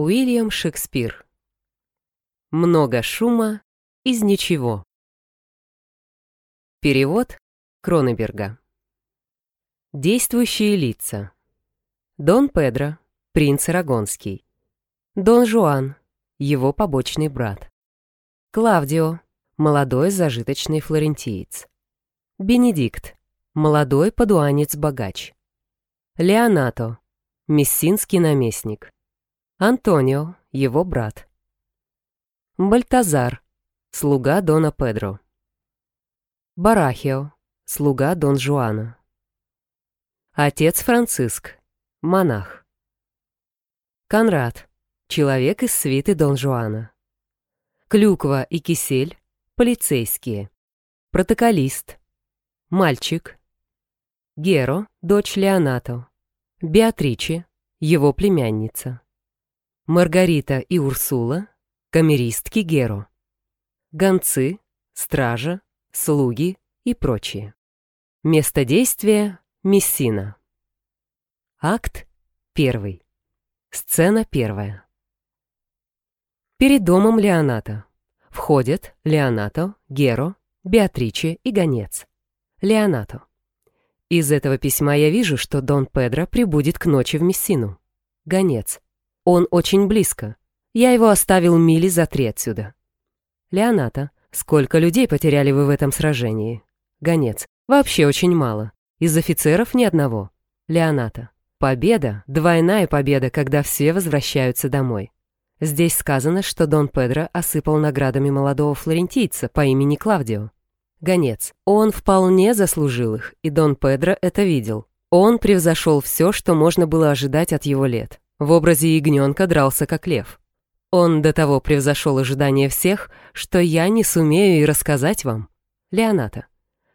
Уильям Шекспир. Много шума из ничего. Перевод Кронеберга. Действующие лица. Дон Педро, принц Арагонский. Дон Жуан, его побочный брат. Клавдио, молодой зажиточный флорентиец. Бенедикт, молодой подуанец-богач. Леонато, мессинский наместник. Антонио, его брат. Бальтазар, слуга Дона Педро. Барахио, слуга Дон Жуана. Отец Франциск, монах. Конрад, человек из свиты Дон Жуана. Клюква и кисель, полицейские. Протоколист. Мальчик. Геро, дочь Леонато. Беатриче, его племянница. Маргарита и Урсула, камеристки Геро, гонцы, стража, слуги и прочие. Место действия — Мессина. Акт первый. Сцена первая. Перед домом Леоната. Входят Леонато, Геро, Беатриче и гонец. Леонато. Из этого письма я вижу, что Дон Педро прибудет к ночи в Мессину. Гонец. Он очень близко. Я его оставил мили за три отсюда. Леоната, сколько людей потеряли вы в этом сражении? Гонец. Вообще очень мало. Из офицеров ни одного. Леоната. Победа, двойная победа, когда все возвращаются домой. Здесь сказано, что Дон Педро осыпал наградами молодого флорентийца по имени Клавдио. Гонец. Он вполне заслужил их, и Дон Педро это видел. Он превзошел все, что можно было ожидать от его лет. В образе ягненка дрался как лев. Он до того превзошел ожидания всех, что я не сумею и рассказать вам. Леоната.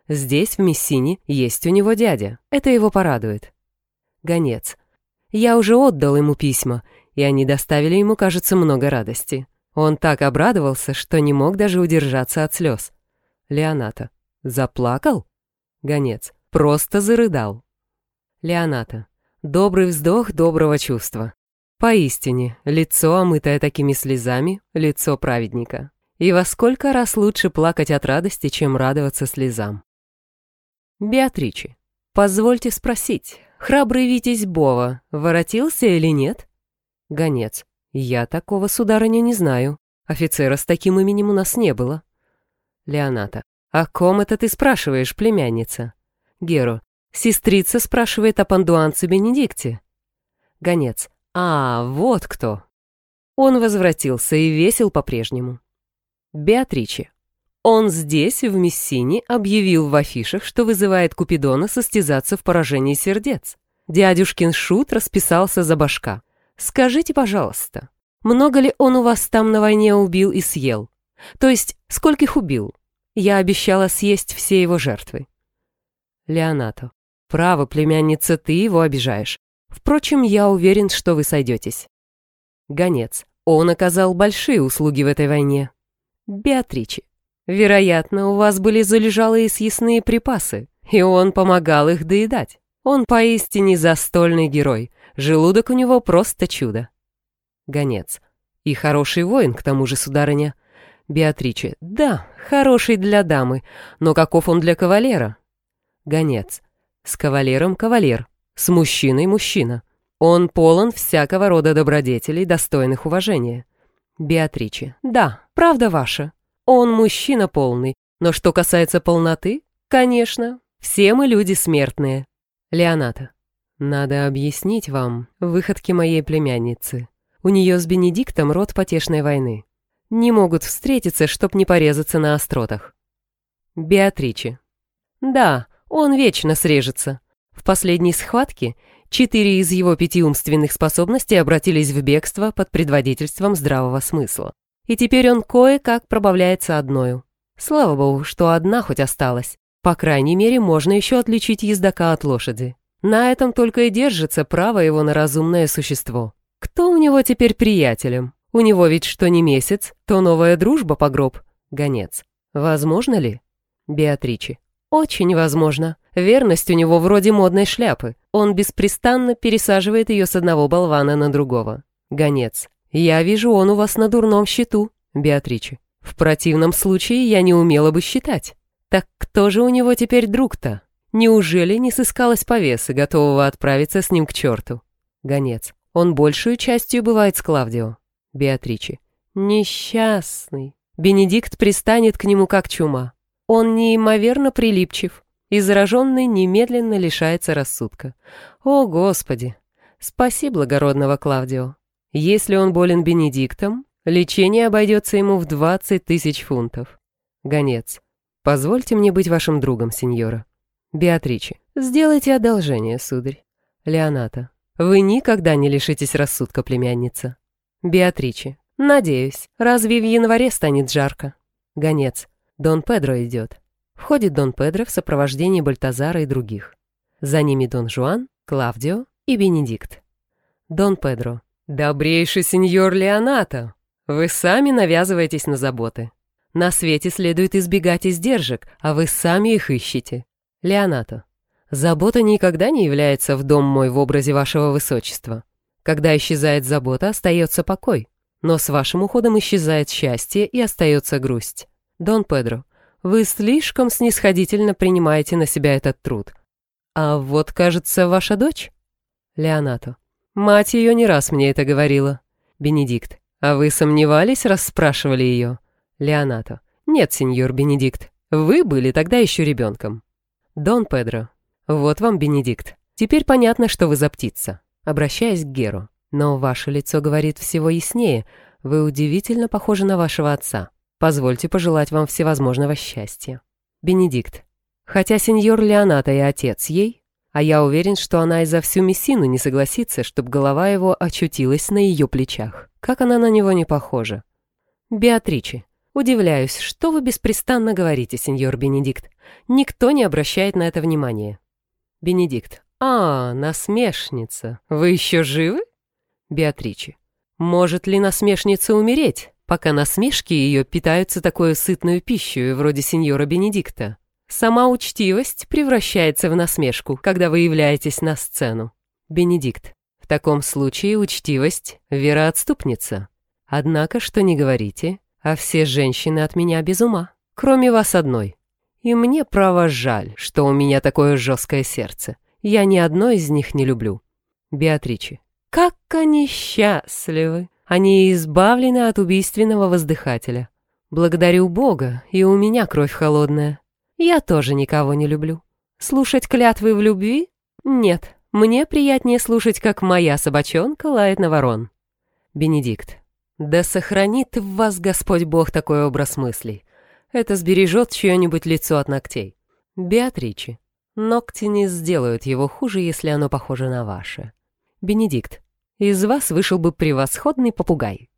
Здесь, в Мессине, есть у него дядя. Это его порадует. Гонец. Я уже отдал ему письма, и они доставили ему, кажется, много радости. Он так обрадовался, что не мог даже удержаться от слез. Леоната. Заплакал? Гонец. Просто зарыдал. Леоната. Добрый вздох доброго чувства. Поистине, лицо, омытое такими слезами, лицо праведника. И во сколько раз лучше плакать от радости, чем радоваться слезам. Беатриче, позвольте спросить, храбрый Витязь Бова воротился или нет? Гонец, я такого, сударыня, не знаю. Офицера с таким именем у нас не было. Леоната, о ком это ты спрашиваешь, племянница? Геро, Сестрица спрашивает о пандуанце Бенедикте. Гонец. А, вот кто. Он возвратился и весел по-прежнему. Беатриче. Он здесь, в Мессине, объявил в афишах, что вызывает Купидона состязаться в поражении сердец. Дядюшкин Шут расписался за башка. Скажите, пожалуйста, много ли он у вас там на войне убил и съел? То есть, скольких убил? Я обещала съесть все его жертвы. Леонато. Право, племянница, ты его обижаешь. Впрочем, я уверен, что вы сойдетесь. Гонец. Он оказал большие услуги в этой войне. Беатриче. Вероятно, у вас были залежалые съестные припасы, и он помогал их доедать. Он поистине застольный герой. Желудок у него просто чудо. Гонец. И хороший воин, к тому же, сударыня. Беатриче. Да, хороший для дамы, но каков он для кавалера? Гонец. С кавалером кавалер, с мужчиной мужчина. Он полон всякого рода добродетелей, достойных уважения. Беатриче. Да, правда ваша. Он мужчина полный. Но что касается полноты, конечно, все мы люди смертные. Леоната. Надо объяснить вам выходки моей племянницы. У нее с Бенедиктом род потешной войны. Не могут встретиться, чтоб не порезаться на остротах. Беатриче. Да, он вечно срежется. В последней схватке четыре из его пяти умственных способностей обратились в бегство под предводительством здравого смысла. И теперь он кое-как пробавляется одною. Слава богу, что одна хоть осталась. По крайней мере, можно еще отличить ездака от лошади. На этом только и держится право его на разумное существо. Кто у него теперь приятелем? У него ведь что не месяц, то новая дружба по гроб. Гонец. Возможно ли? Беатриче. Очень возможно. Верность у него вроде модной шляпы. Он беспрестанно пересаживает ее с одного болвана на другого. Гонец. Я вижу, он у вас на дурном счету, Беатриче. В противном случае я не умела бы считать. Так кто же у него теперь друг-то? Неужели не сыскалась повесы, готового отправиться с ним к черту? Гонец. Он большую частью бывает с Клавдио. Беатриче. Несчастный. Бенедикт пристанет к нему как чума. Он неимоверно прилипчив, и зараженный немедленно лишается рассудка. О, Господи! Спаси благородного Клавдио. Если он болен Бенедиктом, лечение обойдется ему в 20 тысяч фунтов. Гонец. Позвольте мне быть вашим другом, сеньора. Беатриче. Сделайте одолжение, сударь. Леоната. Вы никогда не лишитесь рассудка, племянница. Беатриче. Надеюсь. Разве в январе станет жарко? Гонец. Дон Педро идет. Входит Дон Педро в сопровождении Бальтазара и других. За ними Дон Жуан, Клавдио и Бенедикт. Дон Педро. «Добрейший сеньор Леонато! Вы сами навязываетесь на заботы. На свете следует избегать издержек, а вы сами их ищете. Леонато. Забота никогда не является в дом мой в образе вашего высочества. Когда исчезает забота, остается покой. Но с вашим уходом исчезает счастье и остается грусть. Дон Педро, вы слишком снисходительно принимаете на себя этот труд. А вот, кажется, ваша дочь? Леонато. Мать ее не раз мне это говорила. Бенедикт. А вы сомневались, раз спрашивали ее? Леонато. Нет, сеньор Бенедикт. Вы были тогда еще ребенком. Дон Педро. Вот вам Бенедикт. Теперь понятно, что вы за птица. Обращаясь к Геру. Но ваше лицо говорит всего яснее. Вы удивительно похожи на вашего отца. Позвольте пожелать вам всевозможного счастья. Бенедикт. Хотя сеньор Леоната и отец ей, а я уверен, что она и за всю Мессину не согласится, чтобы голова его очутилась на ее плечах. Как она на него не похожа. Беатриче. Удивляюсь, что вы беспрестанно говорите, сеньор Бенедикт. Никто не обращает на это внимания. Бенедикт. А, насмешница. Вы еще живы? Беатриче. Может ли насмешница умереть, пока насмешки ее питаются такой сытную пищей, вроде сеньора Бенедикта? Сама учтивость превращается в насмешку, когда вы являетесь на сцену. Бенедикт. В таком случае учтивость — вероотступница. Однако, что не говорите, а все женщины от меня без ума, кроме вас одной. И мне, право, жаль, что у меня такое жесткое сердце. Я ни одной из них не люблю. Беатриче. Как они счастливы! Они избавлены от убийственного воздыхателя. Благодарю Бога, и у меня кровь холодная. Я тоже никого не люблю. Слушать клятвы в любви? Нет, мне приятнее слушать, как моя собачонка лает на ворон. Бенедикт. Да сохранит в вас Господь Бог такой образ мыслей. Это сбережет чье-нибудь лицо от ногтей. Беатриче. Ногти не сделают его хуже, если оно похоже на ваше. Бенедикт. Из вас вышел бы превосходный попугай.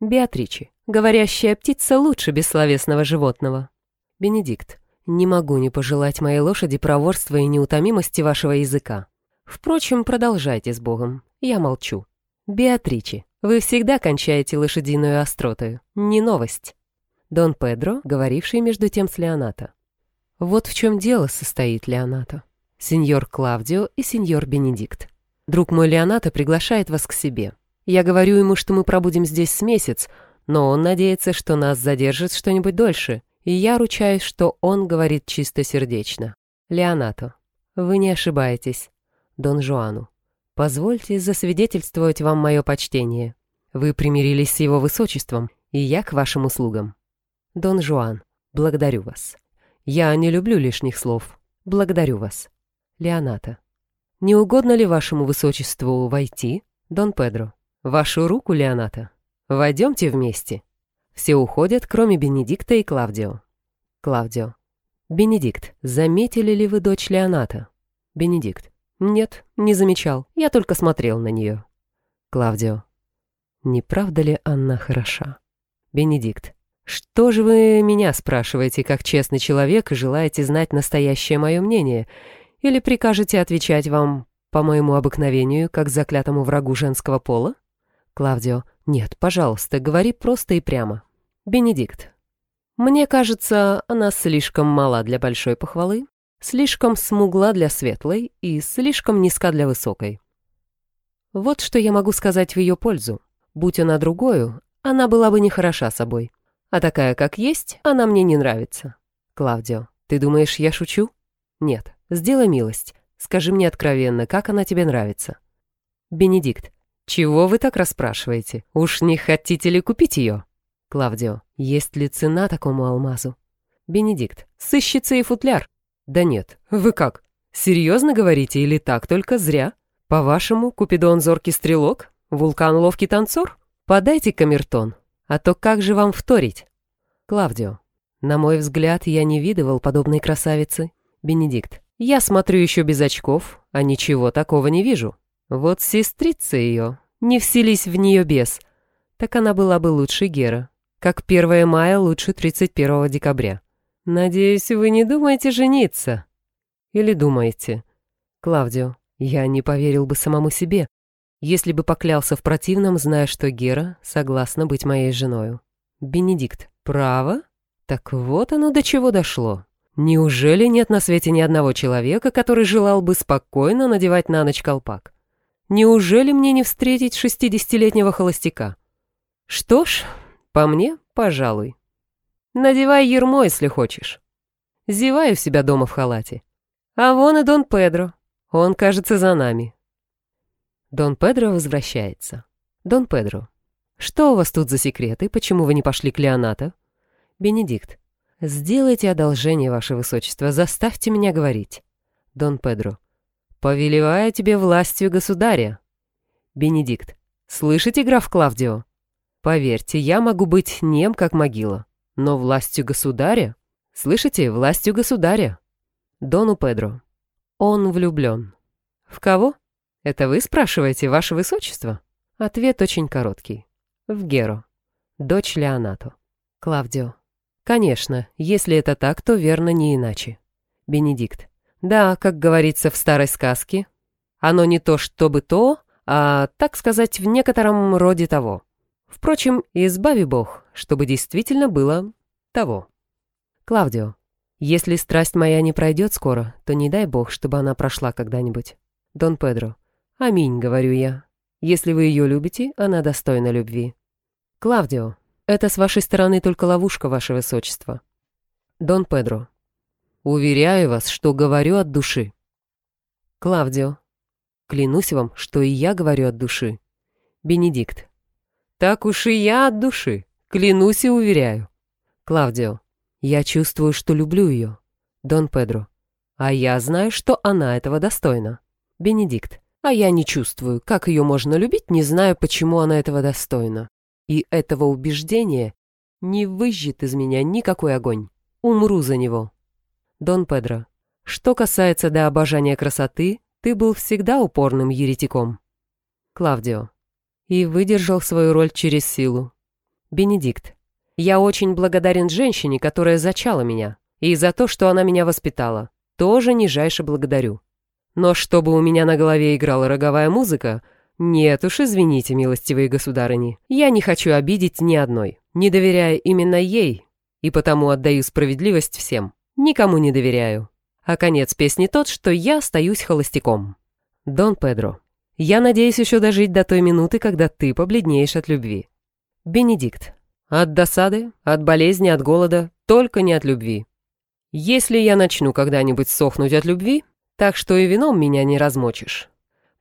Беатриче. Говорящая птица лучше бессловесного животного. Бенедикт. Не могу не пожелать моей лошади проворства и неутомимости вашего языка. Впрочем, продолжайте с Богом. Я молчу. Беатриче. Вы всегда кончаете лошадиную остротою. Не новость. Дон Педро, говоривший между тем с Леонато. Вот в чем дело состоит Леонато. Сеньор Клавдио и сеньор Бенедикт. Друг мой Леонато приглашает вас к себе. Я говорю ему, что мы пробудем здесь с месяц, но он надеется, что нас задержит что-нибудь дольше, и я ручаюсь, что он говорит чистосердечно. Леонато, вы не ошибаетесь. Дон Жуану, позвольте засвидетельствовать вам мое почтение. Вы примирились с его высочеством, и я к вашим услугам. Дон Жуан, благодарю вас. Я не люблю лишних слов. Благодарю вас. Леоната. Не угодно ли вашему высочеству войти? Дон Педро. Вашу руку, Леоната. Войдемте вместе. Все уходят, кроме Бенедикта и Клавдио. Клавдио. Бенедикт, заметили ли вы дочь Леоната? Бенедикт. Нет, не замечал. Я только смотрел на нее. Клавдио. Не правда ли она хороша? Бенедикт. Что же вы меня спрашиваете, как честный человек, и желаете знать настоящее мое мнение? Или прикажете отвечать вам по моему обыкновению, как заклятому врагу женского пола? Клавдио. Нет, пожалуйста, говори просто и прямо. Бенедикт. Мне кажется, она слишком мала для большой похвалы, слишком смугла для светлой и слишком низка для высокой. Вот что я могу сказать в ее пользу. Будь она другою, она была бы не хороша собой. А такая, как есть, она мне не нравится. Клавдио, ты думаешь, я шучу? Нет, сделай милость. Скажи мне откровенно, как она тебе нравится. Бенедикт, чего вы так расспрашиваете? Уж не хотите ли купить ее? Клавдио, есть ли цена такому алмазу? Бенедикт, сыщется и футляр. Да нет, вы как? Серьезно говорите или так только зря? По-вашему, Купидон зоркий стрелок? Вулкан ловкий танцор? Подайте камертон. А то как же вам вторить? Клавдио, на мой взгляд, я не видывал подобной красавицы. Бенедикт, я смотрю еще без очков, а ничего такого не вижу. Вот сестрица ее, не вселись в нее без, так она была бы лучше Гера как 1 мая лучше 31 декабря. Надеюсь, вы не думаете жениться? Или думаете? Клавдио, я не поверил бы самому себе, если бы поклялся в противном, зная, что Гера согласна быть моей женою. Бенедикт, право? Так вот оно до чего дошло. Неужели нет на свете ни одного человека, который желал бы спокойно надевать на ночь колпак? Неужели мне не встретить шестидесятилетнего холостяка? Что ж, по мне, пожалуй. Надевай ермо, если хочешь. Зеваю себя дома в халате. А вон и Дон Педро. Он, кажется, за нами. Дон Педро возвращается. Дон Педро. Что у вас тут за секреты? Почему вы не пошли к Леонато? Бенедикт. Сделайте одолжение, ваше высочество, заставьте меня говорить. Дон Педро. Повелеваю тебе властью государя. Бенедикт. Слышите, граф Клавдио? Поверьте, я могу быть нем, как могила. Но властью государя? Слышите, властью государя. Дону Педро. Он влюблен. В кого? Это вы спрашиваете, ваше высочество? Ответ очень короткий. В Геро. Дочь Леонато. Клавдио. Конечно, если это так, то верно не иначе. Бенедикт. Да, как говорится в старой сказке, оно не то чтобы то, а, так сказать, в некотором роде того. Впрочем, избави Бог, чтобы действительно было того. Клавдио, если страсть моя не пройдет скоро, то не дай Бог, чтобы она прошла когда-нибудь. Дон Педро, аминь, говорю я. Если вы ее любите, она достойна любви. Клавдио, это с вашей стороны только ловушка, ваше высочество. Дон Педро, уверяю вас, что говорю от души. Клавдио, клянусь вам, что и я говорю от души. Бенедикт, так уж и я от души, клянусь и уверяю. Клавдио, я чувствую, что люблю ее. Дон Педро, а я знаю, что она этого достойна. Бенедикт, а я не чувствую, как ее можно любить, не знаю, почему она этого достойна. И этого убеждения не выжжет из меня никакой огонь. Умру за него. Дон Педро, что касается до обожания красоты, ты был всегда упорным еретиком. Клавдио, и выдержал свою роль через силу. Бенедикт. Я очень благодарен женщине, которая зачала меня, и за то, что она меня воспитала. Тоже нижайше благодарю. Но чтобы у меня на голове играла роговая музыка, нет уж, извините, милостивые государыни, я не хочу обидеть ни одной, не доверяя именно ей, и потому отдаю справедливость всем. Никому не доверяю. А конец песни тот, что я остаюсь холостяком. Дон Педро. Я надеюсь еще дожить до той минуты, когда ты побледнеешь от любви. Бенедикт. От досады, от болезни, от голода, только не от любви. Если я начну когда-нибудь сохнуть от любви, так что и вином меня не размочишь.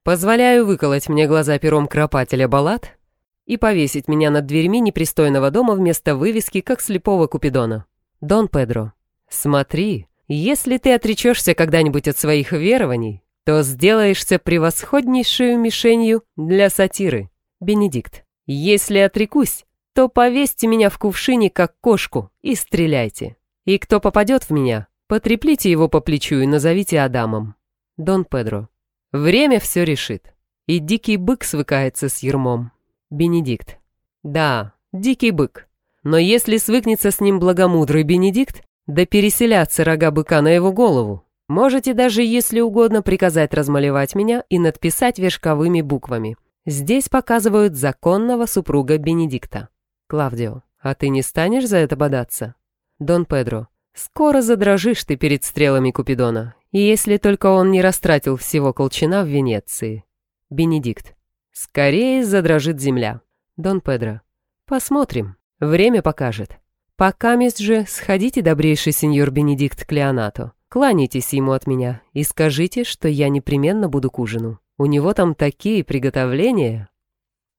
Позволяю выколоть мне глаза пером кропателя баллад и повесить меня над дверьми непристойного дома вместо вывески, как слепого Купидона. Дон Педро, смотри, если ты отречешься когда-нибудь от своих верований, то сделаешься превосходнейшую мишенью для сатиры. Бенедикт, если отрекусь, то повесьте меня в кувшине, как кошку, и стреляйте. И кто попадет в меня, потреплите его по плечу и назовите Адамом. Дон Педро. Время все решит. И дикий бык свыкается с ермом. Бенедикт. Да, дикий бык. Но если свыкнется с ним благомудрый Бенедикт, да переселятся рога быка на его голову, Можете даже, если угодно, приказать размалевать меня и надписать вершковыми буквами. Здесь показывают законного супруга Бенедикта. Клавдио, а ты не станешь за это бодаться? Дон Педро, скоро задрожишь ты перед стрелами Купидона, если только он не растратил всего колчана в Венеции. Бенедикт, скорее задрожит земля. Дон Педро. Посмотрим. Время покажет. Пока, мисс же, сходите, добрейший сеньор Бенедикт к Леонату. Кланяйтесь ему от меня и скажите, что я непременно буду к ужину. У него там такие приготовления.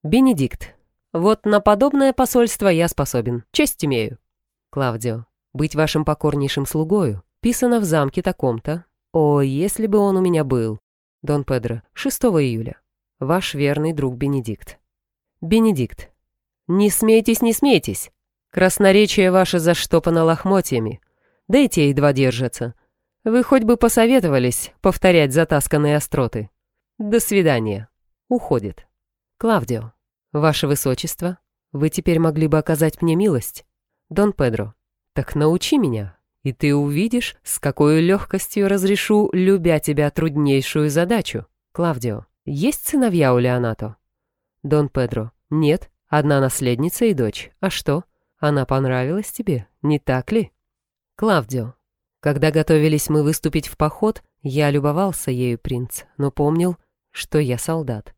Бенедикт. Вот на подобное посольство я способен. Честь имею. Клавдио. Быть вашим покорнейшим слугою. Писано в замке таком-то. О, если бы он у меня был. Дон Педро. 6 июля. Ваш верный друг Бенедикт. Бенедикт. Не смейтесь, не смейтесь. Красноречие ваше заштопано лохмотьями. Да и те едва держатся. Вы хоть бы посоветовались повторять затасканные остроты. До свидания. Уходит. Клавдио. Ваше Высочество, вы теперь могли бы оказать мне милость. Дон Педро. Так научи меня, и ты увидишь, с какой легкостью разрешу, любя тебя, труднейшую задачу. Клавдио. Есть сыновья у Леонато? Дон Педро. Нет, одна наследница и дочь. А что? Она понравилась тебе, не так ли? Клавдио. Когда готовились мы выступить в поход, я любовался ею, принц, но помнил, что я солдат.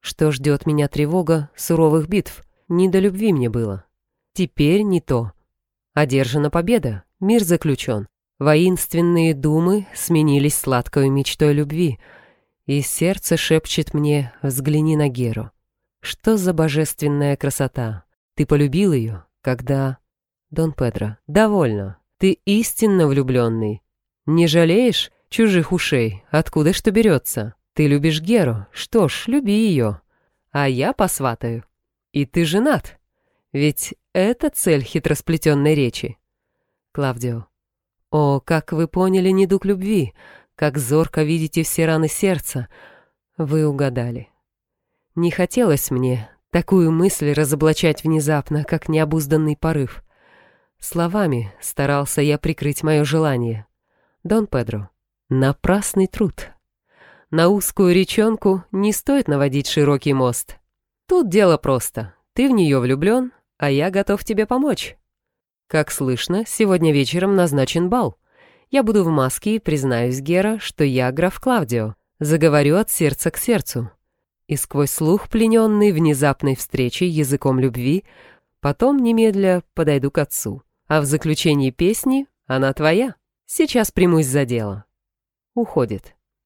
Что ждет меня тревога суровых битв, не до любви мне было. Теперь не то. Одержана победа, мир заключен. Воинственные думы сменились сладкой мечтой любви, и сердце шепчет мне «взгляни на Геру». Что за божественная красота! Ты полюбил ее, когда... Дон Педро, довольно. Ты истинно влюбленный. Не жалеешь чужих ушей? Откуда что берется? Ты любишь Геру? Что ж, люби ее. А я посватаю. И ты женат. Ведь это цель хитросплетенной речи. Клавдио. О, как вы поняли недуг любви, как зорко видите все раны сердца. Вы угадали. Не хотелось мне такую мысль разоблачать внезапно, как необузданный порыв. Словами старался я прикрыть мое желание. Дон Педро, напрасный труд. На узкую речонку не стоит наводить широкий мост. Тут дело просто. Ты в нее влюблен, а я готов тебе помочь. Как слышно, сегодня вечером назначен бал. Я буду в маске и признаюсь Гера, что я граф Клавдио. Заговорю от сердца к сердцу. И сквозь слух, плененный внезапной встречей языком любви, потом немедля подойду к отцу. А в заключении песни она твоя. Сейчас примусь за дело. Уходит.